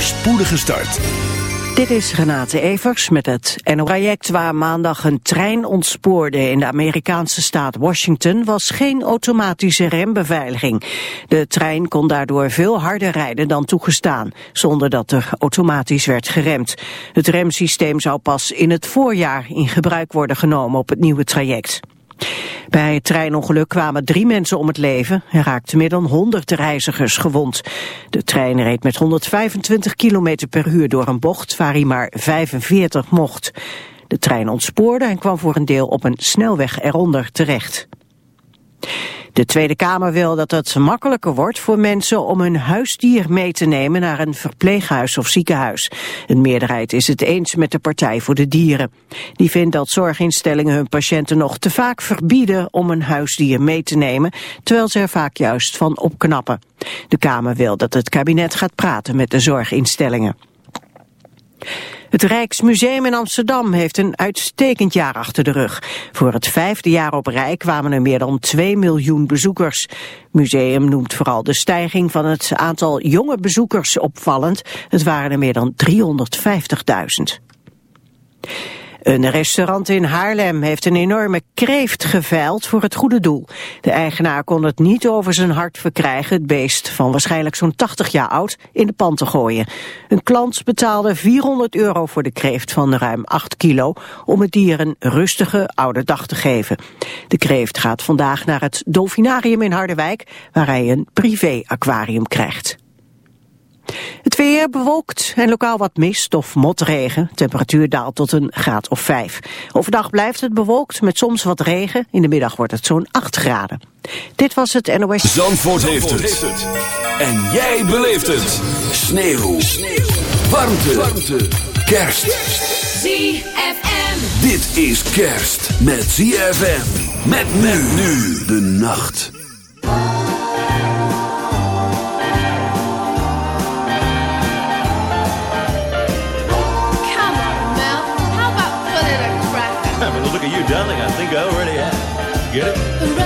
spoedige start. Dit is Renate Evers met het NO-project waar maandag een trein ontspoorde in de Amerikaanse staat Washington was geen automatische rembeveiliging. De trein kon daardoor veel harder rijden dan toegestaan, zonder dat er automatisch werd geremd. Het remsysteem zou pas in het voorjaar in gebruik worden genomen op het nieuwe traject. Bij het treinongeluk kwamen drie mensen om het leven en raakten meer dan 100 reizigers gewond. De trein reed met 125 km per uur door een bocht waar hij maar 45 mocht. De trein ontspoorde en kwam voor een deel op een snelweg eronder terecht. De Tweede Kamer wil dat het makkelijker wordt voor mensen om hun huisdier mee te nemen naar een verpleeghuis of ziekenhuis. Een meerderheid is het eens met de Partij voor de Dieren. Die vindt dat zorginstellingen hun patiënten nog te vaak verbieden om een huisdier mee te nemen, terwijl ze er vaak juist van opknappen. De Kamer wil dat het kabinet gaat praten met de zorginstellingen. Het Rijksmuseum in Amsterdam heeft een uitstekend jaar achter de rug. Voor het vijfde jaar op rij kwamen er meer dan 2 miljoen bezoekers. Museum noemt vooral de stijging van het aantal jonge bezoekers opvallend. Het waren er meer dan 350.000. Een restaurant in Haarlem heeft een enorme kreeft geveild voor het goede doel. De eigenaar kon het niet over zijn hart verkrijgen het beest van waarschijnlijk zo'n 80 jaar oud in de pan te gooien. Een klant betaalde 400 euro voor de kreeft van ruim 8 kilo om het dier een rustige oude dag te geven. De kreeft gaat vandaag naar het Dolfinarium in Harderwijk waar hij een privé-aquarium krijgt. Het weer bewolkt en lokaal wat mist of motregen. Temperatuur daalt tot een graad of 5. Overdag blijft het bewolkt met soms wat regen. In de middag wordt het zo'n 8 graden. Dit was het NOS. Zandvoort, heeft, het. En jij beleeft het. Sneeuw. Sneeuw. Warmte. Warmte. Kerst. ZFM. Dit is kerst met ZFM. Met men nu de nacht. Get it?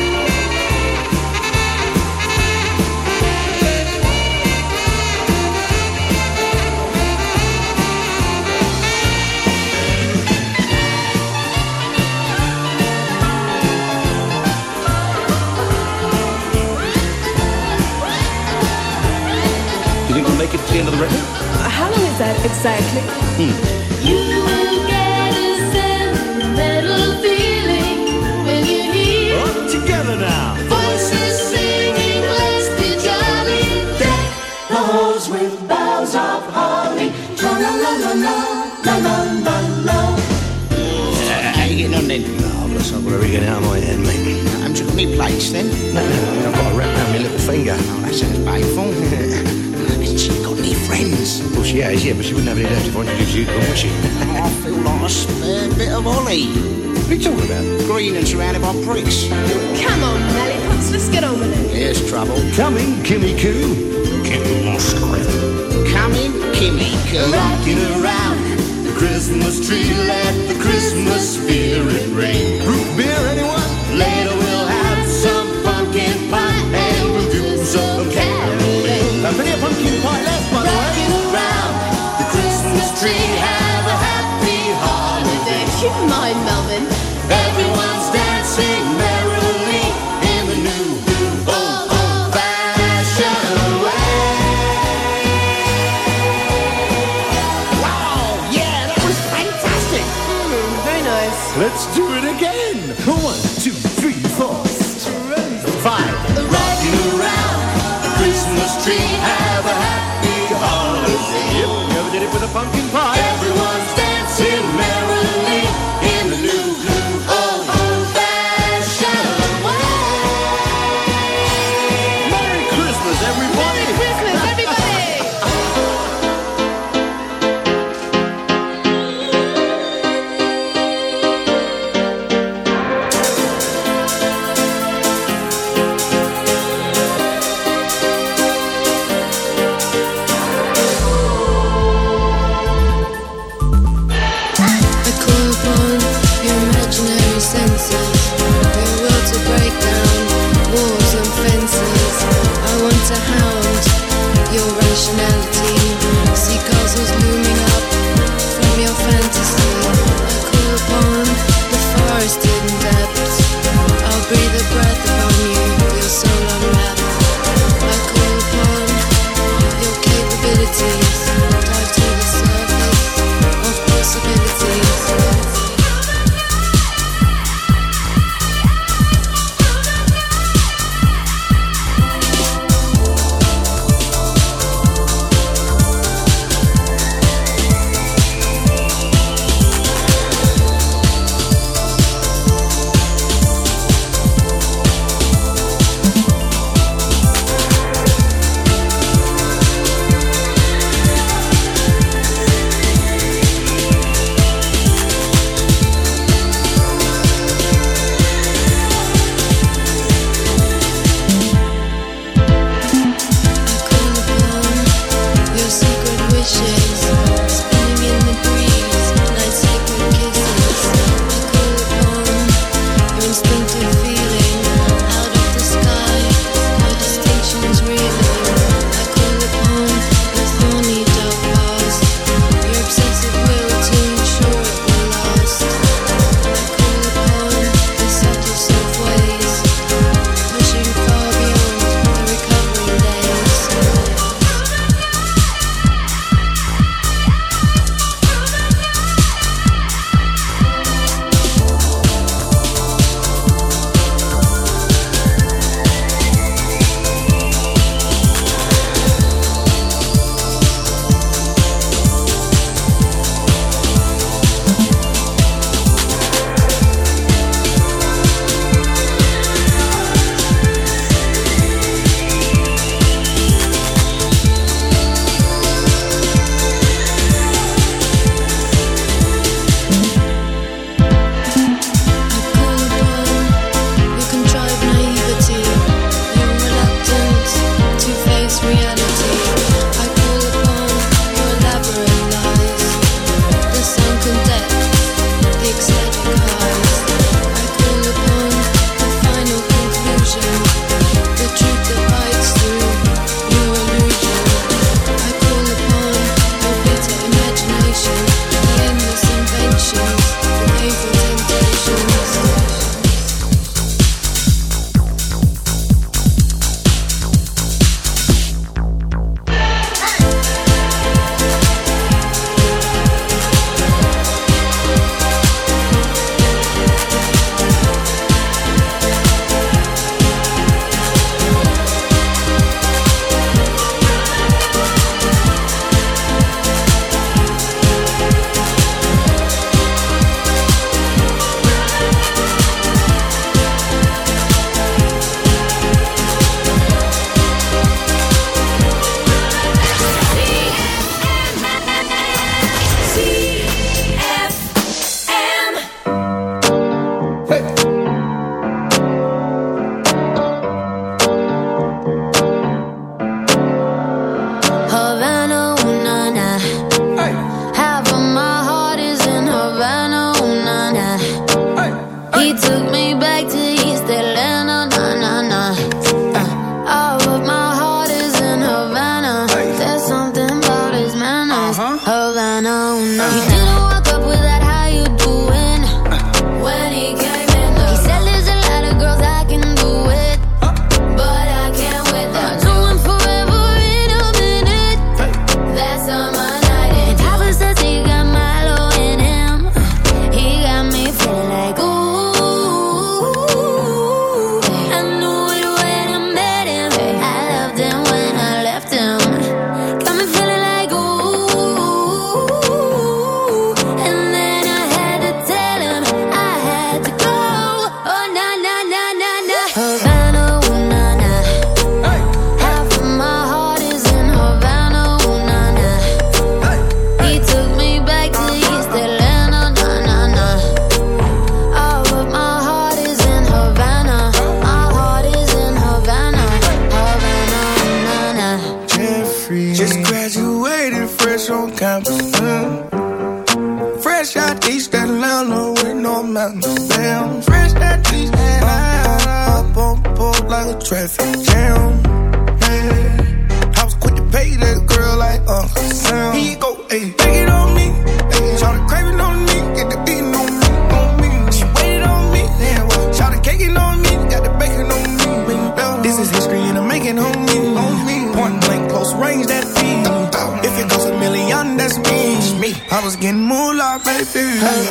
The end of the record? How long is that exactly? Hmm. You will get a sentimental feeling when you hear Up together now. voices singing, "Let's be jolly." Deck the halls with boughs of holly. La la la la la la la la la. How you getting on then? Oh, bless up, whatever you get out of my head, mate. Haven't you got any plates then? No, no, I mean, I've got a wrap around my little finger. Oh, that sounds painful. Hasn't she any friends? Well, she has, yeah, but she wouldn't have any left if I introduced you to her, would she? I feel like a spare bit of Ollie. What are you talking about? Green and surrounded by pricks. Come on, Lollipops, let's get on with it. Here's trouble. Coming, Kimmy Coo. Kimmy Moscow. Coming, Kimmy, come Rocking around the Christmas tree, let the Christmas spirit ring. Root beer, anyone? Later we'll shouldn't mind, Melvin. Everyone's dancing merrily in the new, new old, old fashioned way. Wow, yeah, that was fantastic. Mm, very nice. Let's do it again. One, two, three, four. Five. Rocking around the Christmas tree. Have a happy holiday. Yep, we never did it with a pumpkin pie. Getting moolah, baby. Havana,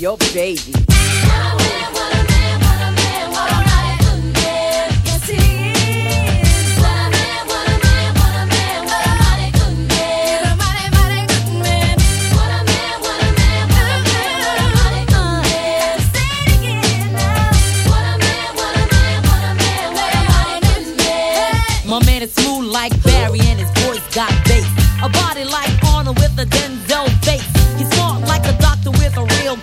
your baby.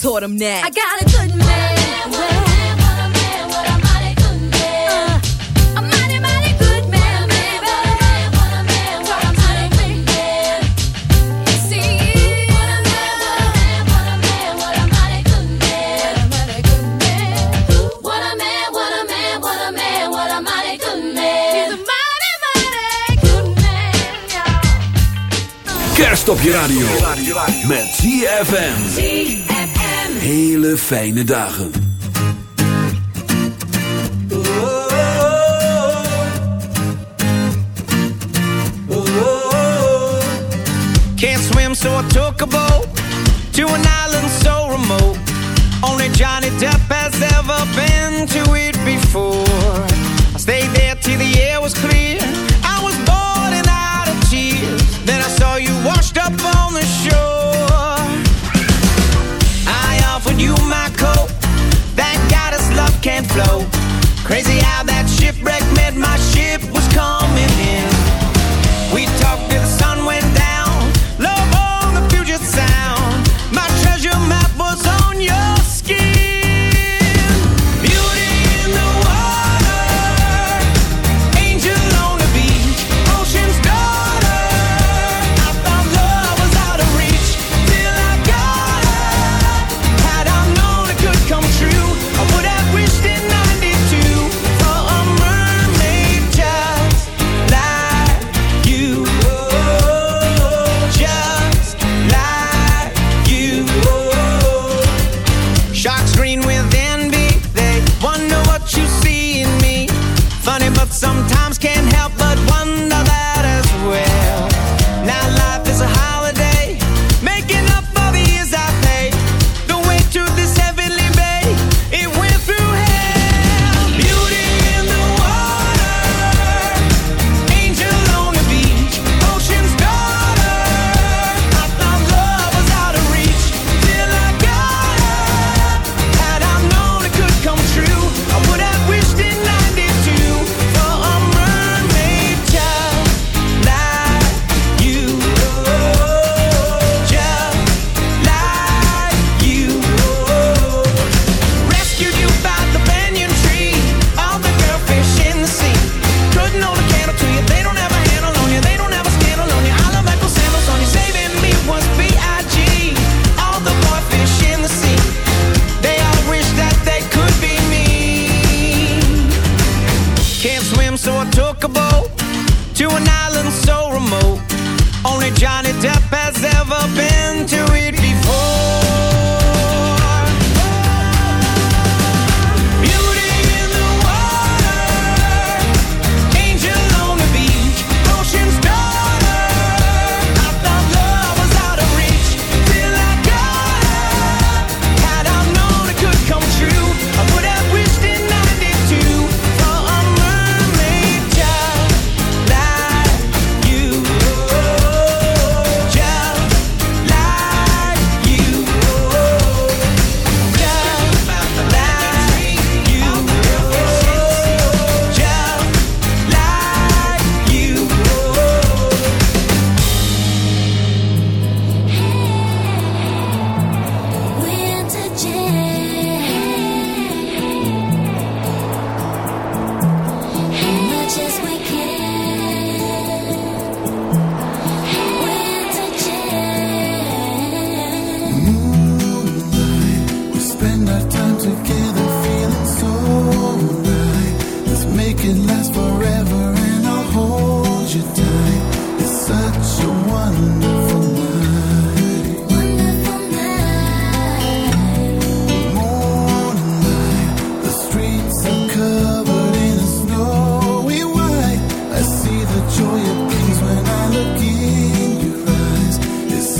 He's man. What am I gonna make a mighty, good man. A mighty good man, baby. What a man! What a man! What a mighty good man. y'all. Kerst op je radio. Met ZFM. Hele fijne dagen. Can't swim, so I took a boat to an island so remote. Only Johnny Depp has ever been to it before.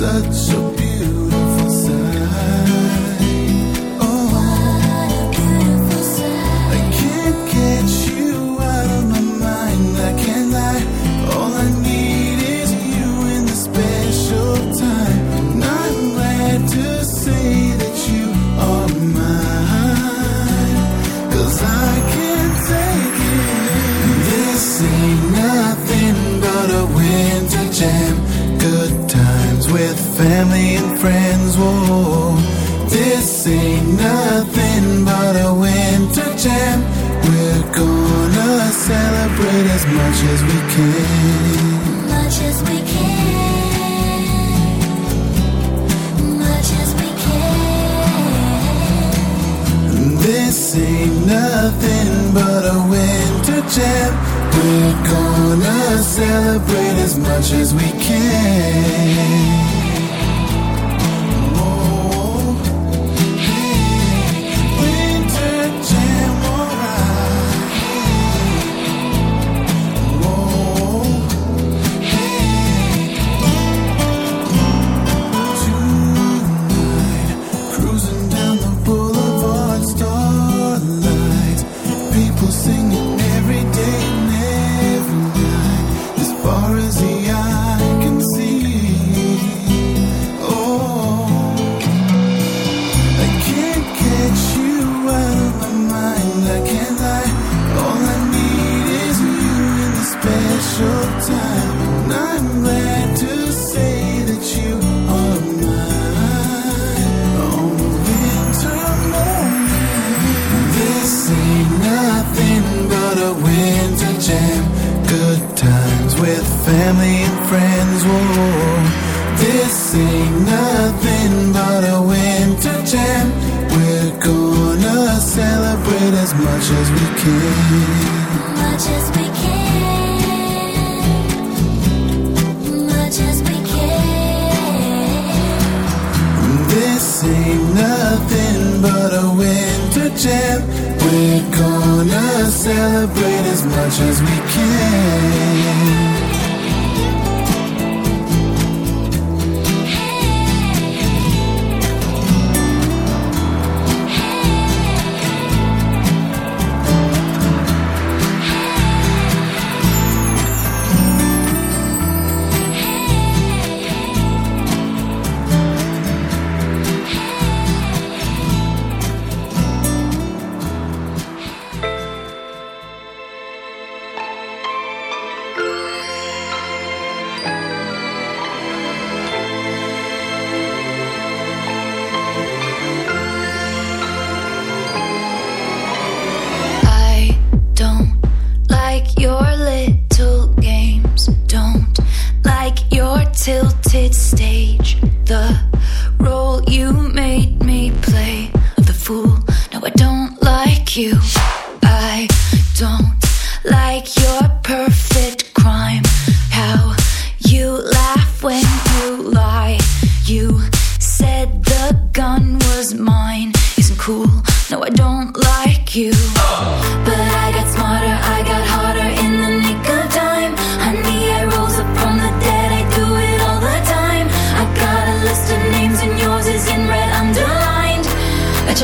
Such a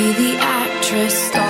Be the actress starring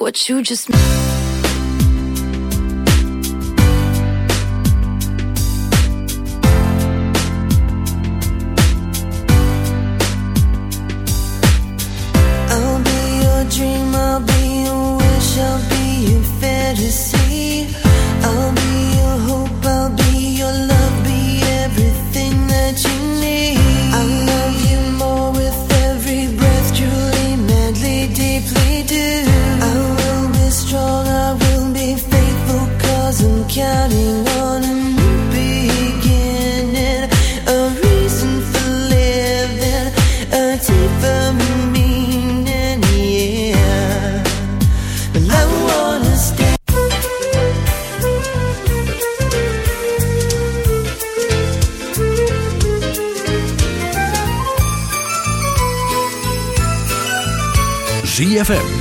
What you just made.